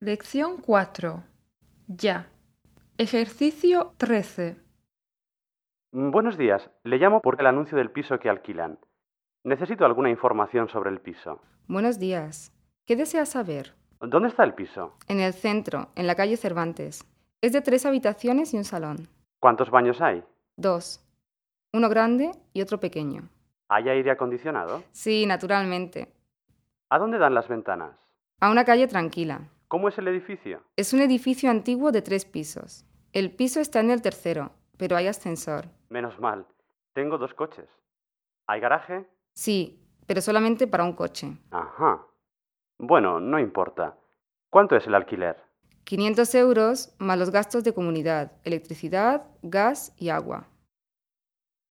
Lección 4. Ya. Ejercicio 13. Mm, Buenos días. Le llamo por el anuncio del piso que alquilan. Necesito alguna información sobre el piso. Buenos días. ¿Qué desea saber? ¿Dónde está el piso? En el centro, en la calle Cervantes. Es de tres habitaciones y un salón. ¿Cuántos baños hay? Dos. Uno grande y otro pequeño. ¿Hay aire acondicionado? Sí, naturalmente. ¿A dónde dan las ventanas? A una calle tranquila. ¿Cómo es el edificio? Es un edificio antiguo de tres pisos. El piso está en el tercero, pero hay ascensor. Menos mal. Tengo dos coches. ¿Hay garaje? Sí, pero solamente para un coche. Ajá. Bueno, no importa. ¿Cuánto es el alquiler? 500 euros más los gastos de comunidad, electricidad, gas y agua.